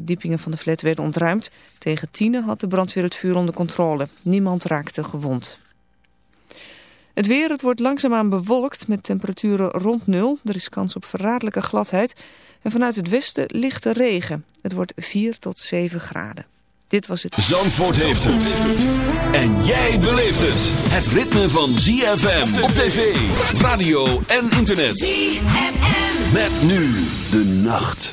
verdiepingen van de flat werden ontruimd. Tegen tienen had de brandweer het vuur onder controle. Niemand raakte gewond. Het weer, het wordt langzaamaan bewolkt met temperaturen rond nul. Er is kans op verraderlijke gladheid. En vanuit het westen lichte regen. Het wordt 4 tot 7 graden. Dit was het... Zandvoort heeft het. En jij beleeft het. Het ritme van ZFM op tv, radio en internet. ZFM. Met nu de nacht.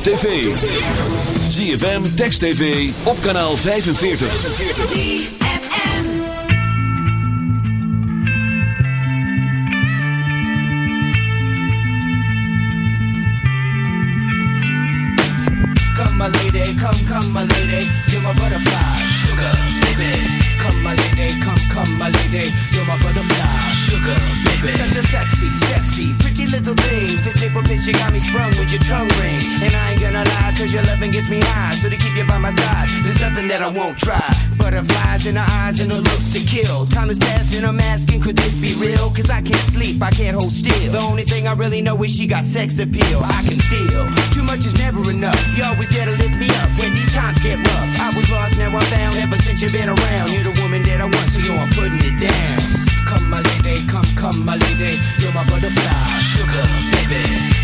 Op tv. ZFM, Text TV, op kanaal 45. ZFM. Come my lady, come, come my lady, you're my butterfly, sugar, baby. Come my lady, come, come my lady, you're my butterfly, sugar, baby. Such a sexy, sexy, pretty little thing. This April bitch, you got me sprung with your tongue cause your loving gets me high. So to keep you by my side, there's nothing that I won't try. Butterflies in her eyes and her looks to kill. Time is passing, I'm asking, could this be real? Cause I can't sleep, I can't hold still. The only thing I really know is she got sex appeal. I can feel too much is never enough. You always there to lift me up when these times get rough. I was lost, now I'm found. Ever since you've been around, you're the woman that I want, so I'm putting it down. Come, my lady, come, come, my lady, you're my butterfly, sugar, baby.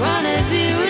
wanna be with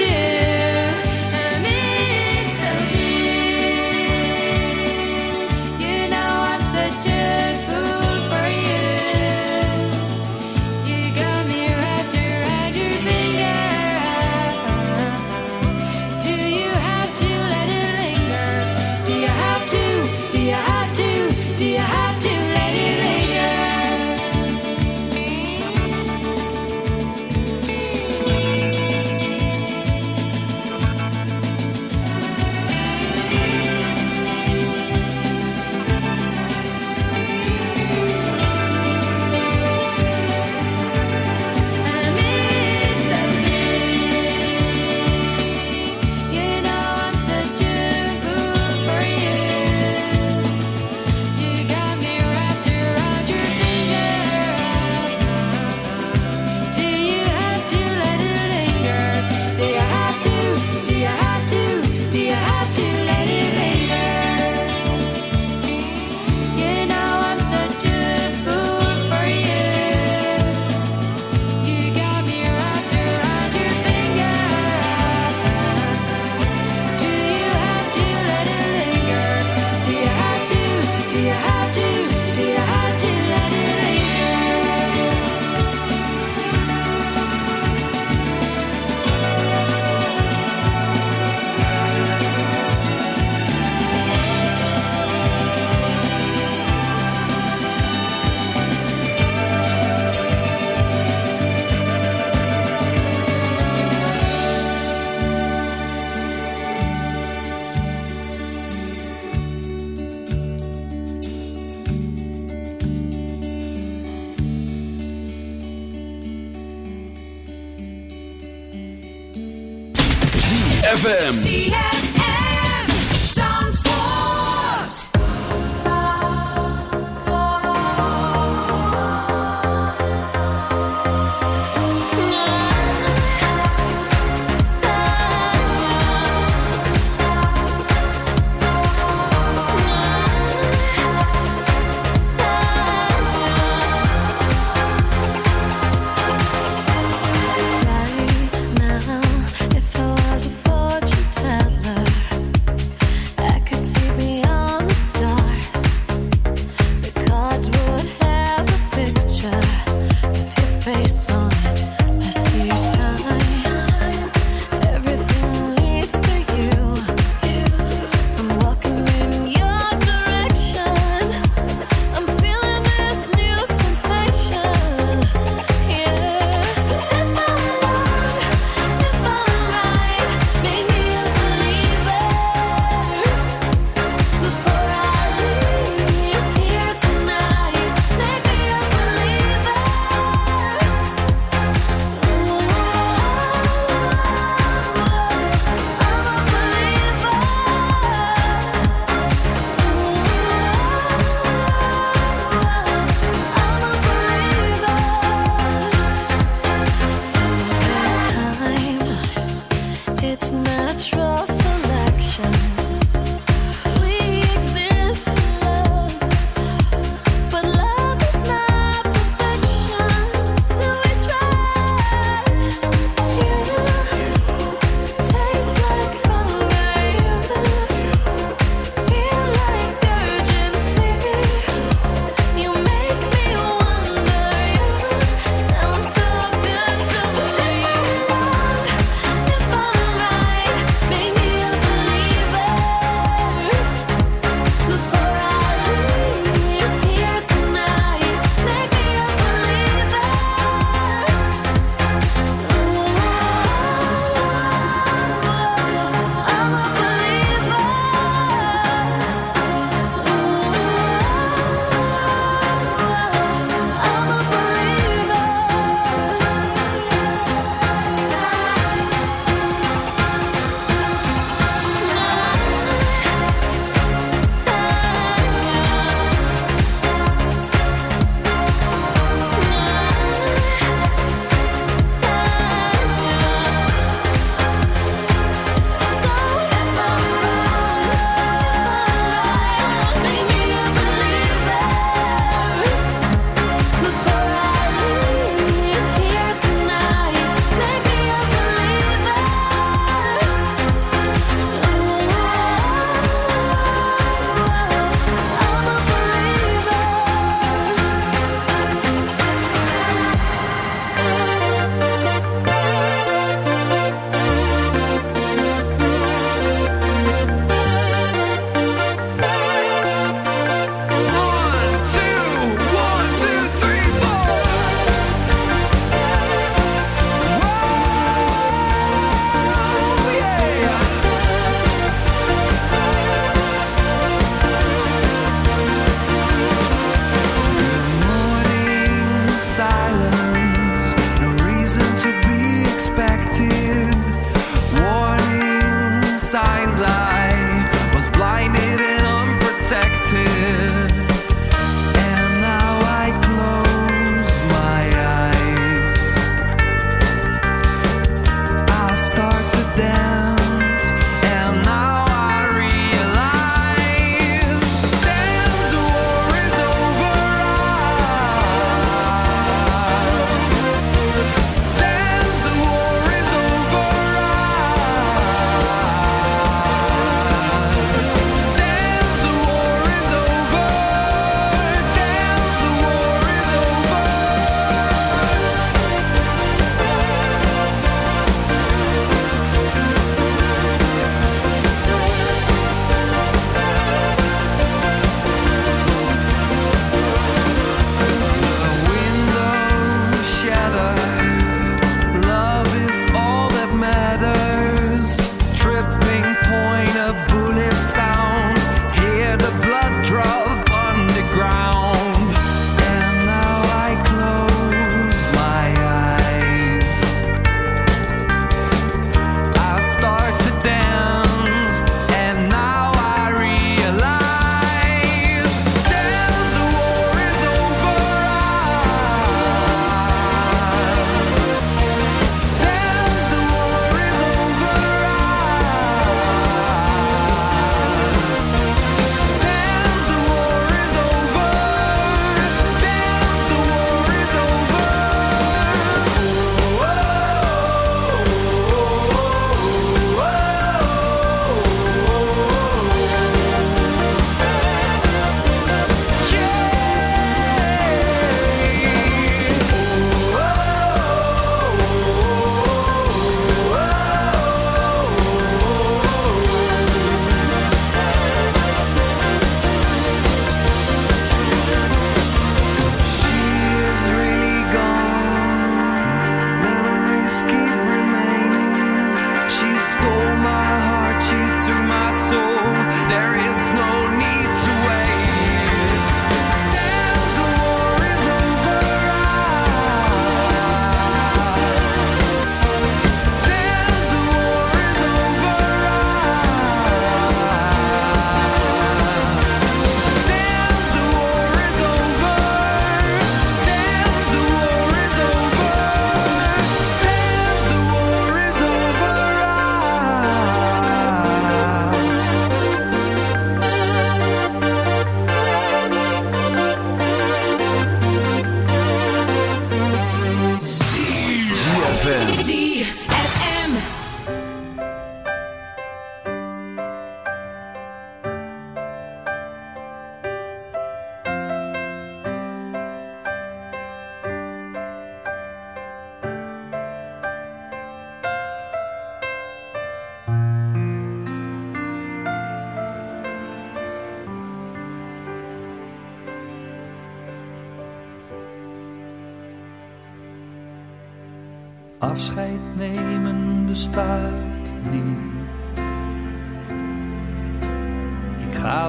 ZFM.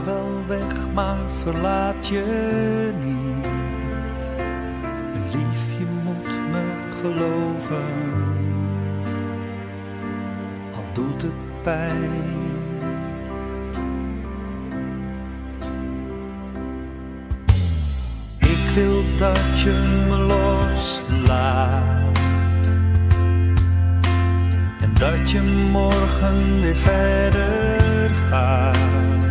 Wel weg, maar verlaat je niet. Lief, je moet me geloven. Al doet het pijn. Ik wil dat je me loslaat. En dat je morgen weer verder gaat.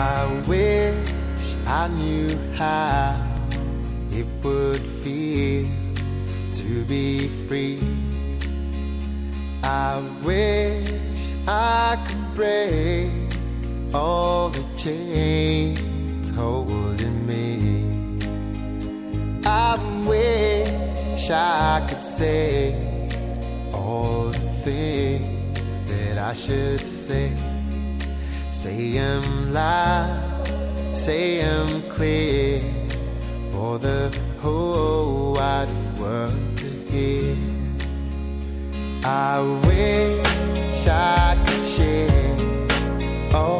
I wish I knew how it would feel to be free. I wish I could break all the chains holding me. I wish I could say all the things that I should say. Say I'm loud, say I'm clear for the whole wide world to hear. I wish I could share all.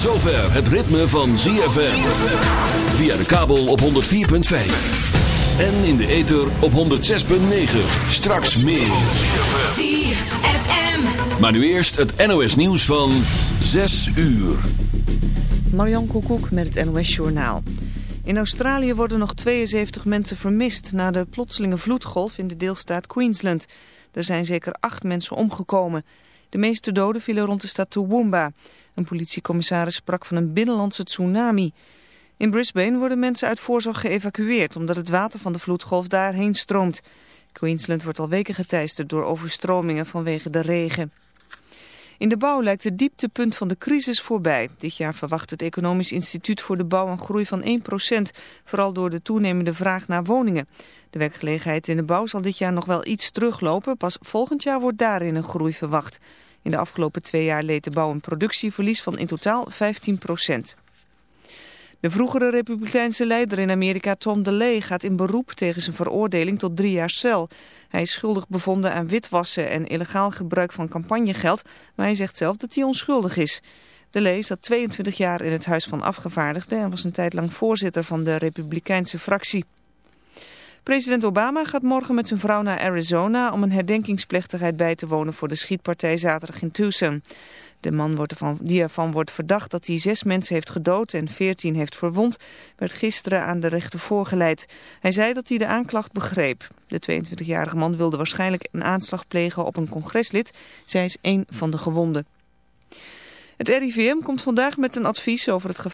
Tot zover het ritme van ZFM. Via de kabel op 104.5. En in de ether op 106.9. Straks meer. ZFM. Maar nu eerst het NOS nieuws van 6 uur. Marion Koekoek met het NOS Journaal. In Australië worden nog 72 mensen vermist na de plotselinge vloedgolf in de deelstaat Queensland. Er zijn zeker acht mensen omgekomen. De meeste doden vielen rond de stad Toowoomba. Een politiecommissaris sprak van een binnenlandse tsunami. In Brisbane worden mensen uit voorzorg geëvacueerd omdat het water van de vloedgolf daarheen stroomt. Queensland wordt al weken geteisterd door overstromingen vanwege de regen. In de bouw lijkt het dieptepunt van de crisis voorbij. Dit jaar verwacht het Economisch Instituut voor de Bouw een groei van 1%, vooral door de toenemende vraag naar woningen. De werkgelegenheid in de bouw zal dit jaar nog wel iets teruglopen, pas volgend jaar wordt daarin een groei verwacht. In de afgelopen twee jaar leed de bouw een productieverlies van in totaal 15%. De vroegere republikeinse leider in Amerika Tom DeLay gaat in beroep tegen zijn veroordeling tot drie jaar cel. Hij is schuldig bevonden aan witwassen en illegaal gebruik van campagnegeld, maar hij zegt zelf dat hij onschuldig is. DeLay zat 22 jaar in het Huis van Afgevaardigden en was een tijd lang voorzitter van de republikeinse fractie. President Obama gaat morgen met zijn vrouw naar Arizona om een herdenkingsplechtigheid bij te wonen voor de schietpartij zaterdag in Tucson. De man die ervan wordt verdacht dat hij zes mensen heeft gedood en veertien heeft verwond, werd gisteren aan de rechter voorgeleid. Hij zei dat hij de aanklacht begreep. De 22-jarige man wilde waarschijnlijk een aanslag plegen op een congreslid. Zij is één van de gewonden. Het RIVM komt vandaag met een advies over het gevaar.